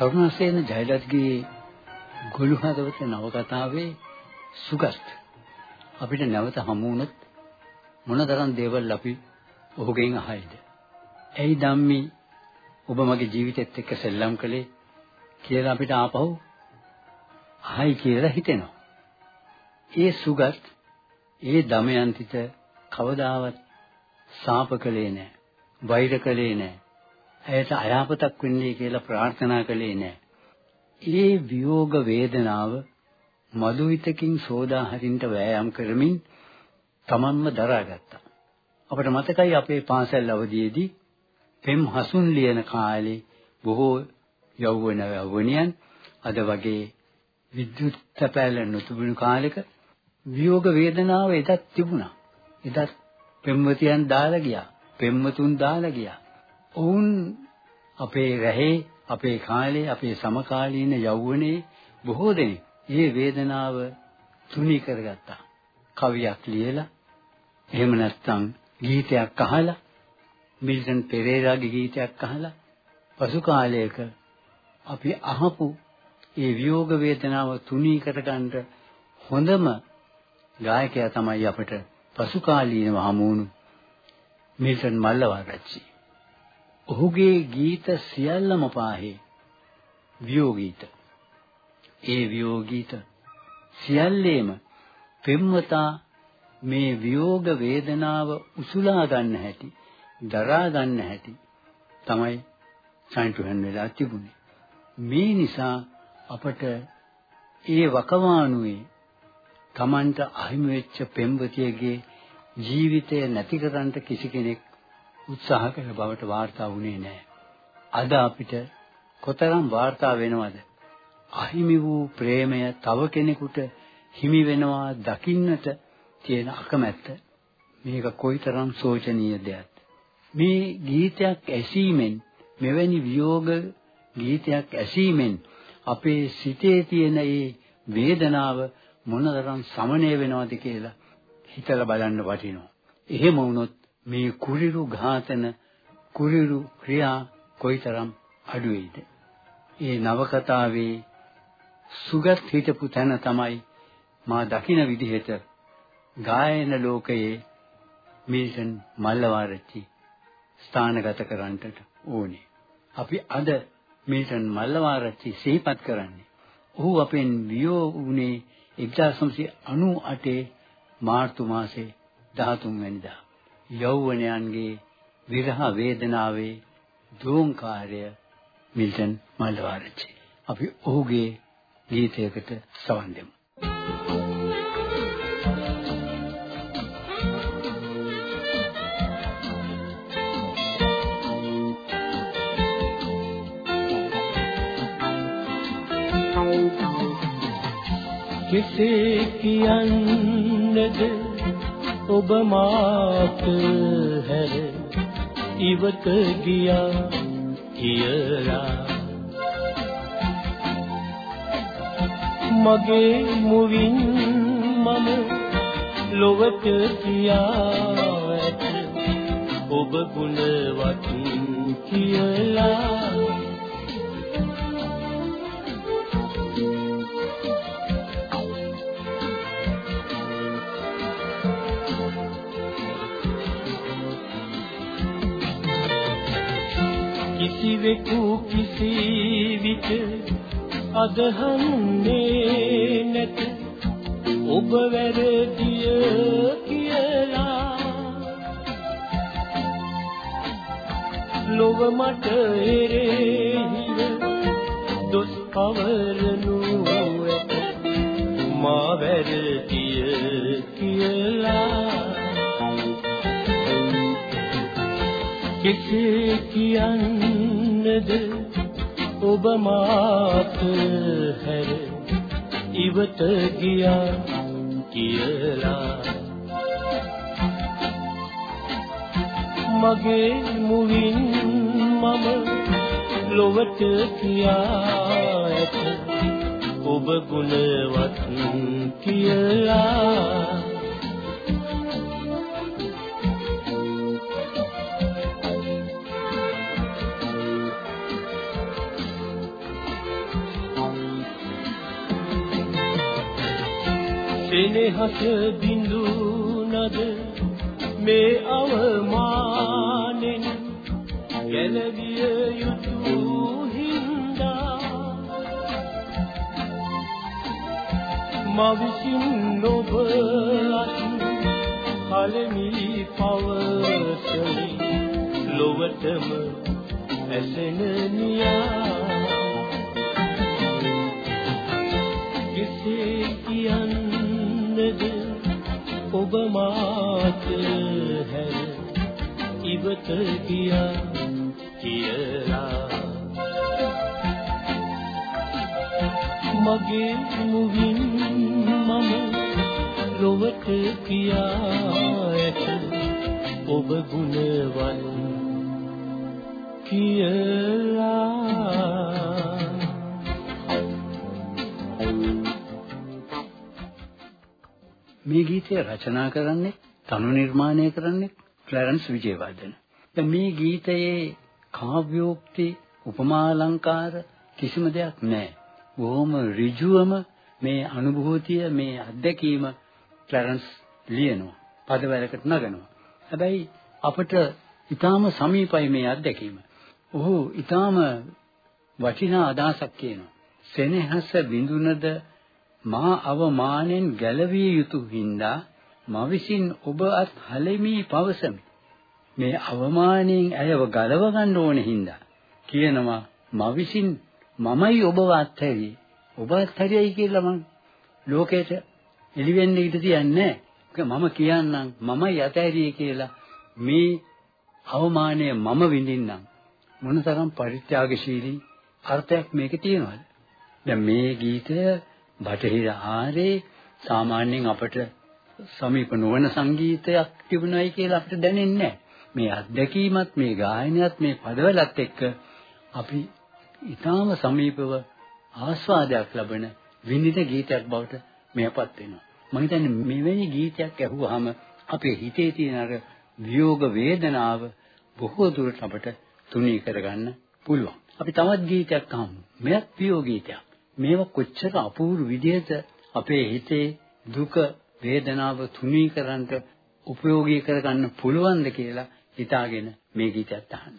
කරුණාසේන ජයලත්ගේ ගොළු හදවත නවකතාවේ සුගත් අපිට නැවත හමු වුණොත් මොනතරම් දේවල් අපි ඔහුගෙන් අහයිද? ඇයි ධම්මි ඔබ මගේ ජීවිතෙත් එක්ක සෙල්ලම් කළේ කියලා අපිට ආපහු අහයි කියලා හිතෙනවා. ඒ සුගත් ඒ දමයන්තිට කවදාවත් සාප කළේ නැහැ. වෛර කළේ නැහැ. ඇයට අයහපතක් වෙන්නේ කියලා ප්‍රාර්ථනා කළේ නැහැ. ඒ විയോഗ වේදනාව මధుවිතකින් සෝදා හරින්ට වෑයම් කරමින් තමන්ම දරාගත්තා. අපට මතකයි අපේ පාසල් අවධියේදී පෙම් හසුන් ලියන කාලේ බොහෝ යෞවන යෞවනියන් අද වගේ විද්‍යුත් තැපෑල නොතිබුණු කාලෙක විയോഗ වේදනාව එදත් තිබුණා. එදත් පෙම්වතියන් දාලා ගියා. පෙම්වතුන් දාලා ගියා. ඔවුන් අපේ රැහේ අපේ කාලේ අපේ සමකාලීන යෞවනයේ බොහෝ දෙනෙක් මේ වේදනාව තුනී කරගත්තා. කවියක් ලියලා එහෙම නැත්නම් ගීතයක් අහලා මිල්ටන් පෙරේරාගේ ගීතයක් අහලා පසු කාලයක අපි අහපු ඒ විയോഗ වේදනාව තුනී කරගන්න හොඳම ගායකයා තමයි අපිට පසු කාලීනව හමු වුණු මිල්ටන් මල්ලවආරච්චි. ඔහුගේ ගීත සියල්ලම පාහේ වියෝගීත. ඒ වියෝගීත සියල්ලේම පෙම්වතා මේ වියෝග වේදනාව උසුලා ගන්න හැටි, දරා ගන්න හැටි තමයි සයින්ටුහන් වෙලා තිබුණේ. මේ නිසා අපට ඒ වකවානුවේ Tamanට අහිමි වෙච්ච පෙම්වතියගේ ජීවිතය නැති කරන්න කිසි කෙනෙක් උත්සාහ කළ බවට වාර්තා වුණේ නැහැ. අද අපිට කොතරම් වාර්තා වෙනවද? අහිමි වූ ප්‍රේමය තව කෙනෙකුට හිමි වෙනවා දකින්නට තියෙන අකමැත්ත මේක කොයිතරම් සෝචනීය දෙයක්ද මේ ගීතයක් ඇසීමෙන් මෙවැනි විയോഗ ගීතයක් ඇසීමෙන් අපේ සිතේ තියෙන ඒ වේදනාව මොනතරම් සමනය වෙනවද කියලා හිතලා බලන්න වටිනවා. එහෙම වුණොත් මේ කුරිරු ඝාතන කුරිරු ක්‍රියා කොයිතරම් අඩු වෙයිද? ඒ නවකතාවේ සුගත් හිටපු තැන තමයි මා දකින විදිහට ගායන ලෝකයේ මිල්ටන් මල්ලවාරච්චි ස්ථානගත කරන්නට ඕනේ. අපි අද මිල්ටන් මල්ලවාරච්චි සිහිපත් කරන්නේ. ඔහු අපෙන් වියෝ වුණේ 1998 මාර්තු මාසේ 13 වෙනිදා. යෞවනයන්ගේ විරහ වේදනාවේ දෝංකාරය මිල්ටන් මල්ලවාරච්චි. අපි ඔහුගේ ගීතයකට සවන් දෙමු. කෙසේ කියන්නද ඔබ මාත හැර ඉවත ගියා කියලා. මගේ මුවින් මම ලොවට කියා ඇත ඔබ ගුණවත් කියලා. කිසිවෙකු කිසි විට අදහන්නේ නැත. ඔබ වැරදිය කියලා. ලොව මට එරෙහිව දොස් පවරනු ඇත. මා වැරදිය කියලා. කෙසේ කියන්නද ඔබ මාත හැර ඉවත ගියා කියලා. මගේ මුවින් මම ලොවට කියා ඇත. ඔබ ගුණවත් කියලා සෙනෙහස බිඳුනද මේ අවමානෙන් ගැලවිය යුතු හින්දා? මවිසින් ඔබ කලමි පවසමි ලොවටම ඇසෙන නියා මාත හැර ඉවත ගියා කියලා। මගේ මුවින් මම ලොවට කියා ඇත। ඔබ ගුණවත් කියලා මේ ගීතය රචනා කරන්නේ තනු නිර්මාණය කරන්නේ ක්ලැරන්ස් විජේවර්ධන. දැන් මේ ගීතයේ කාව්‍යෝක්ති උපමා අලංකාර කිසිම දෙයක් නැහැ. බොහොම ඍජුවම මේ අනුභූතිය මේ අත්දැකීම ක්ලැරන්ස් ලියනවා. පදවලකට නගනවා. හැබැයි අපට ඊටාම සමීපයි මේ අත්දැකීම. ඔහු ඊටාම වටිනා අදහසක් කියනවා. සෙනෙහස බිඳුනද මා අවමානෙන් ගැලවිය යුතු හින්දා මා විසින් ඔබ අත් හලෙමි පවසමි. මේ අවමානයෙන් ඇයව ගලව ගන්න ඕනේ හින්දා කියනවා මා විසින් මමයි ඔබව අත්හැරියේ. ඔබ අත්හැරියයි කියලා මං ලෝකයට එළිවෙන්න ඉඩ තියන්නේ මම කියන්නම් මමයි අත්හැරියේ කියලා මේ අවමානය මම විඳින්නම් මොනතරම් පරිත්‍යාගශීලී අර්ථයක් මේකේ තියෙනවද දැන් මේ ගීතය බටහිර ආරේ සාමාන්‍යයෙන් අපට සමීප නොවන සංගීතයක් තිබුණයි කියලා අපිට දැනෙන්නේ මේ අත්දැකීමත් මේ ගායනයත් මේ පදවලත් එක්ක අපි ඊටාම සමීපව ආස්වාදයක් ලබන විඳින ගීතයක් බවට මෙයපත් වෙනවා. මම හිතන්නේ මෙවැනි ගීතයක් ඇහුවාම අපේ හිතේ තියෙන අර වියෝග වේදනාව බොහෝ දුරට අපට තුනී කරගන්න පුළුවන්. අපි තවත් ගීතයක් අහමු. මෙයත් වියෝග ගීතයක්. මේවා කොච්චර අපූර්ව විදිහට අපේ හිතේ දුක වේදනාව තුනී කරන්නට උපයෝගී කරගන්න පුළුවන්ද කියලා හිතාගෙන මේ ගීතයත් අහන්න.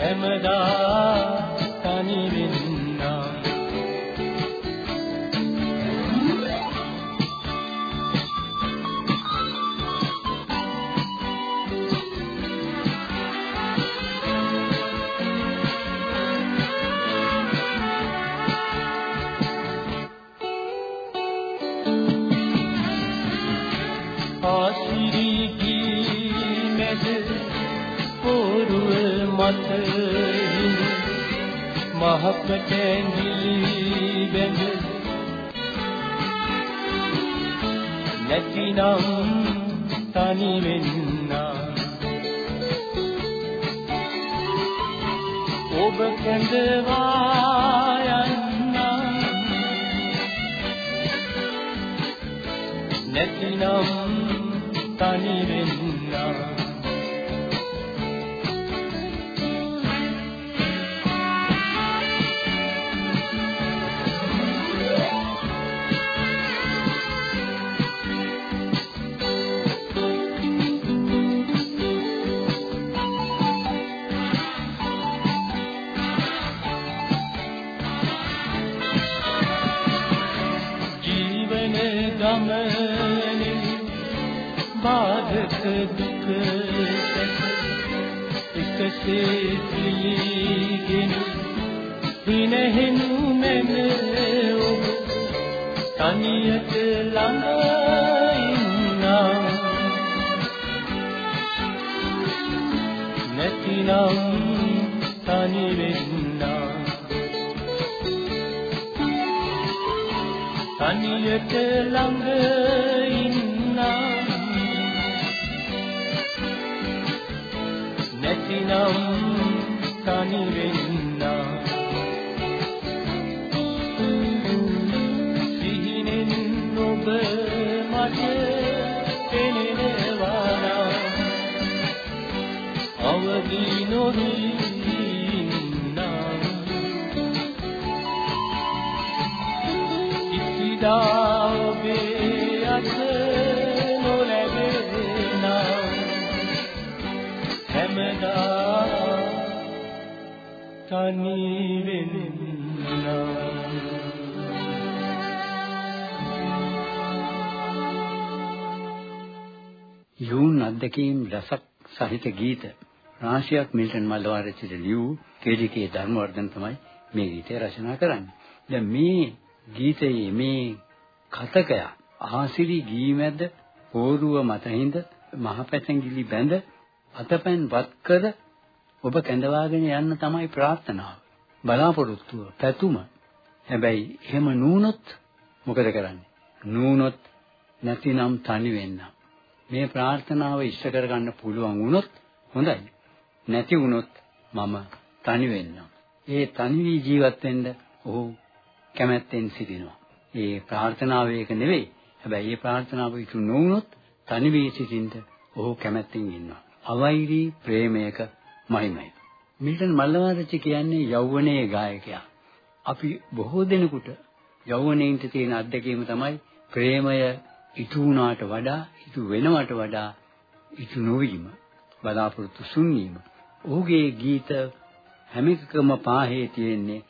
මහකට බැඳ නැතිනම් තනි වෙන්න ඔබ කැඳවා ගමනේ බාධක දුක එකසේ පිළිගෙන දිනෙහිනු මෙම ඔබ තනියට ළඟ ඉන්නා. නැතිනම් තනි වෙන්න තනියට ළඟ ඉන්නා. නැතිනම් තනි වෙන්නා තනි වෙන්නා යූන් අධ්‍යක්ීම් රසක් සහිත ගීත රාශියක් මිල්ටන් මල්ලවරච්චිට ලියූ කේඩිකේ ධර්මවර්ධන තමයි මේ ගීතය රචනා කරන්නේ. දැන් මේ ගීතයේ මේ කතකය ආසිරි ගී මැද පෝරුව මතින්ද මහපැසැඟිලි බැඳ අතපැන් වත් කර ඔබ කැඳවාගෙන යන්න තමයි ප්‍රාර්ථනාව. බලාපොරොත්තුව, පැතුම. හැබැයි එහෙම නුනොත් මොකද කරන්නේ? නුනොත් නැතිනම් තනි වෙන්නම්. මේ ප්‍රාර්ථනාව ඉෂ්ට කරගන්න පුළුවන් වුණොත් හොඳයි. නැති වුණොත් මම තනි වෙන්නම්. ඒ තනි වී ජීවත් වෙන්න ඔහු කැමැත්තෙන් සිටිනවා. ඒ ප්‍රාර්ථනාව ඒක නෙවෙයි. හැබැයි මේ ප්‍රාර්ථනාව ඉටු නොවුනොත් තනි වී සිටින්න ඔහු කැමැත්තෙන් ඉන්නවා. අවෛරී ප්‍රේමයක මහිමයි. මිල්ටන් මල්ලවරච්චි කියන්නේ යෞවනයේ ගායකයා. අපි බොහෝ දෙනෙකුට යෞවනයේන්ට තියෙන අත්දැකීම තමයි ප්‍රේමය ඉටු වුණාට වඩා ඉටු වෙනවට වඩා ඉටු නොවීම බලාපොරොත්තු සුන්වීම. ඔහුගේ ගීත හැම එකකම පාහේ තියෙන්නේ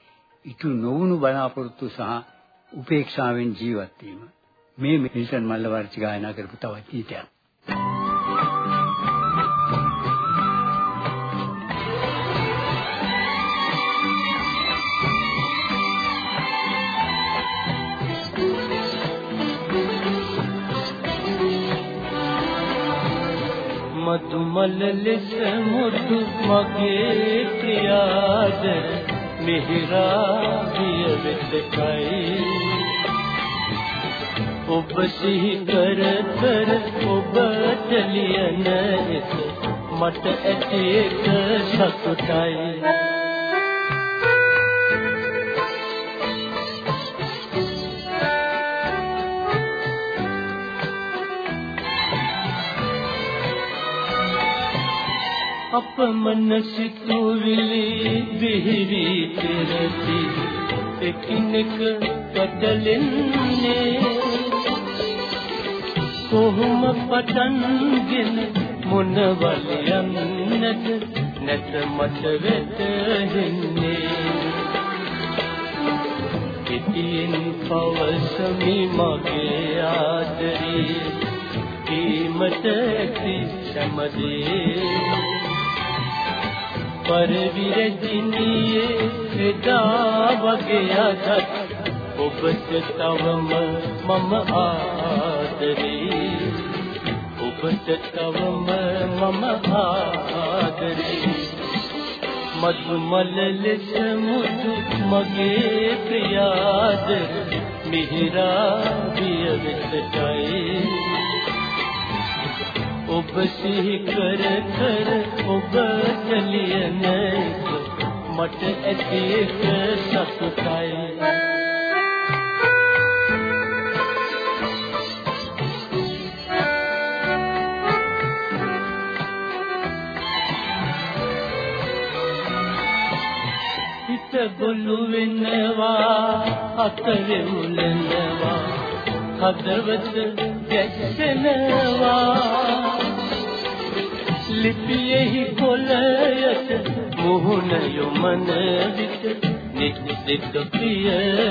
ඉටු නොවුණු බලාපොරොත්තු සහ උපේක්ෂාවෙන් ජීවත් වීම. මේ මිල්ටන් මල්ලවර්චි ගායනා කරපු තවත් ගීතයක්. මතුමල ලෙස මුතු මගේ ප්‍රියාද මිහිරාදිය වෙතකයි ඔබ සිහි කර කර ඔබට ලියන එක මට ඇති එක සතුටයි අපමණ සිතුවිලි බිහිවි පෙරති. එකිනෙක පැටලෙන්නේ කොහොම පටන්ගෙන මොනවල යන්නද නැත මට වැටහෙන්නේ. පිටියෙන් පවසමි මගේ ආදරේ. කීමට ඇති සමදේ. පරවිරදිනියේ එදා වගේ අදත් ඔබට තවම මම ආදරේ ඔබට තවම මම ආදරේ මధుමල ලෙස මුතු මගේ ප්‍රියාද මිහිරා විය වෙතයි ඔබ සිහි කර කර ඔබ කලියන මට ඇති එක සතුටයි. හිත ගොළු වෙනවා අතරේ උලනවා හදවත ගැස්සෙනවා. ලිපියෙහි කොළයට මුහුණ යොමන විට නිත් දෙක පිය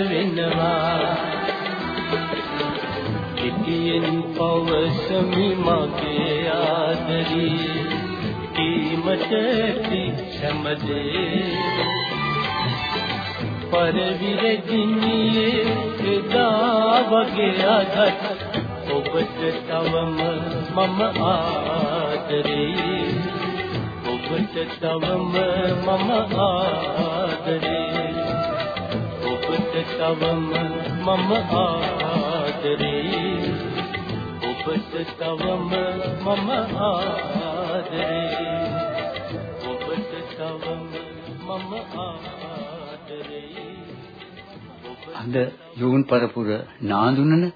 වෙනවා පිටියෙන් පවසමි මගේ ආදරී. කීමට ඇති සමදේ. පරවිර දිනියේ එදා වගේ අදත් ඔබට තවම මම ආදරේ ඔබට තවම මම ආදරේ ඔබට තවම මම ආදරේ ඔබට තවම මම ආදරේ ඔබට තවම මම ආදරේ අද යෝන් පරපුර නාඳුනන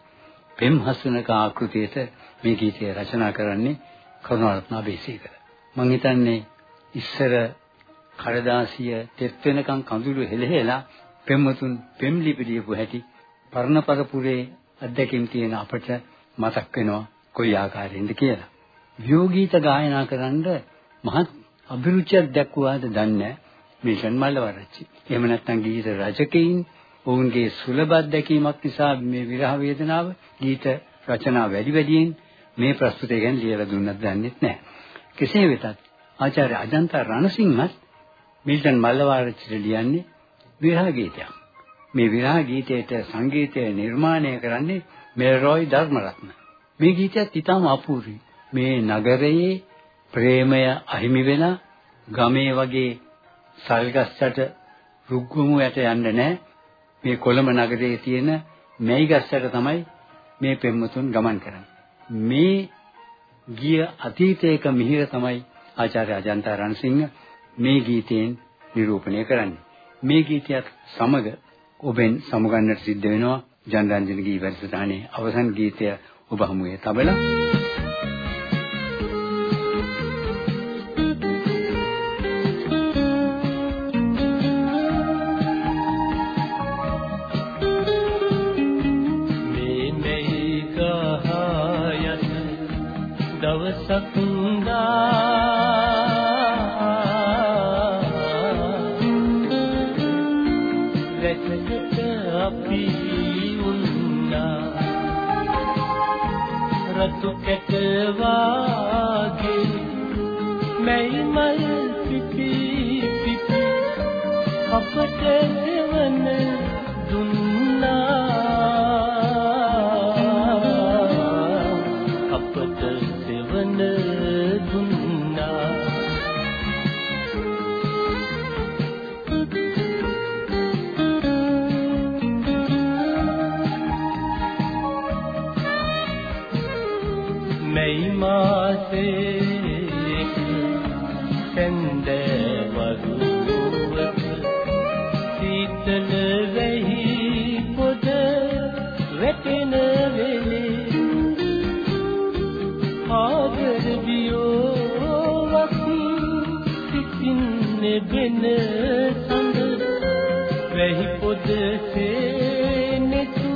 පෙම් හසුනක ආකෘතියට මේ ගීතය රචනා කරන්නේ කරුණාරත්න බේසීකර. මම හිතන්නේ ඉස්සර කඩදාසිය තෙත් වෙනකන් කඳුළු හෙලහෙලා පෙම්වතුන් පෙම් ලිපි ලියපු හැටි පරණ පරපුරේ අත්දැකීම් තියෙන අපට මතක් වෙනවා කොයි ආකාරයෙන්ද කියලා. වියෝගීත ගායනා කරන්න මහත් අභිරුචියක් දක්වාද දන්නේ මිෂන් මල්ලවරච්චි. එහෙම නැත්නම් ගීත රචකයින් ඔවුන්ගේ සුලභ අත්දැකීමක් නිසා මේ විරහ වේදනාව ගීත රචනා වැඩි වැඩියෙන් මේ ප්‍රස්තුතය ගැන ලියලා දුන්නත් දන්නේ නැහැ. කෙසේ වෙතත් ආචාර්ය අජන්තා රණසිංහත් මිල්ටන් මල්ලවරච්චිට ලියන්නේ විරහ ගීතයක්. මේ විරහ ගීතයට සංගීතය නිර්මාණය කරන්නේ මෙල්රොයි ධර්මරත්න. මේ ගීතයත් ඉතාම අපූර්වයි. මේ නගරයේ ප්‍රේමය අහිමි වෙන ගමේ වගේ සල්ගස්සට රුග්ගුමු යට යන්නේ නැහැ. මේ කොළඹ නගරයේ තියෙන මෙයි ගස්සට තමයි මේ පෙම්වතුන් ගමන් කරන්නේ. මේ ගිය අතීතයක මිහිර තමයි ආචාර්ය අජන්ත රණසිංහ මේ ගීතයෙන් නිරූපණය කරන්නේ. මේ ගීතයත් සමග ඔබෙන් සමුගන්නට සිද්ධ වෙනවා ජනරන්ජන ගී වැඩසටහනේ අවසන් ගීතය ඔබ හමුවේ තබලා අපට දෙවන වැහි පොතේ නෙතු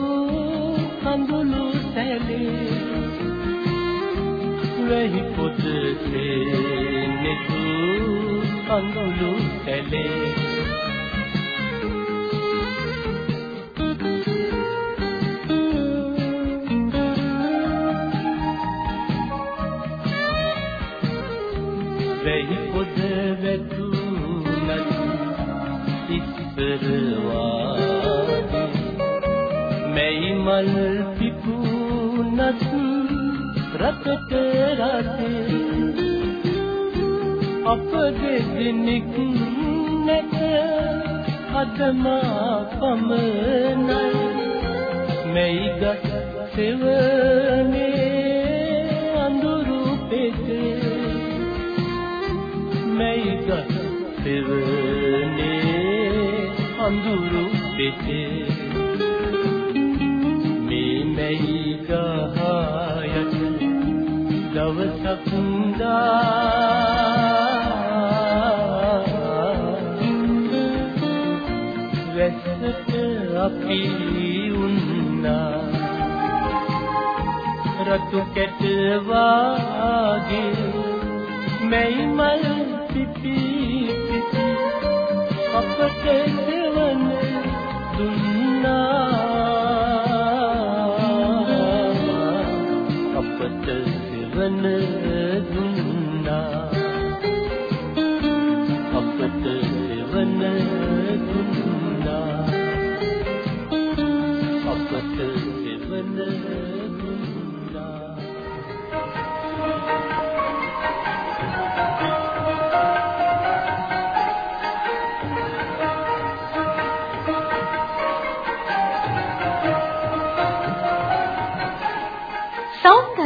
අඳුළු කැලේ වැහි ඉස්සරවා මෙයි මල් පිපුනත් රටට රටේ අප දෙදෙනෙක් නැත අදමා පමණයි. මෙයිගත් සෙවනේ අඳුරු පෙතේ මෙයිගත් සෙවනේ අඳුරු පෙතේ මේ මෙයිගහයට දවසක් වැස්සට අපි උන්නා. රතු කැට වාගේ මෙයි මල් පිපි පිපි අපට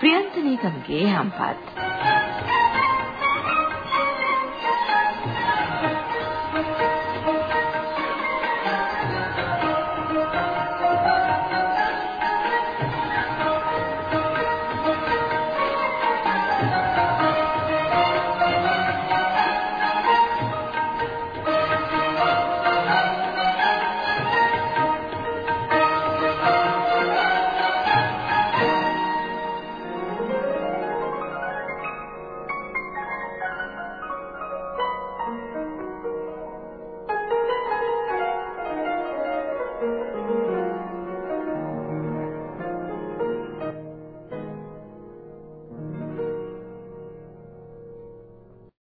ප්‍රියන්තනී ගමගේ හම්පත්.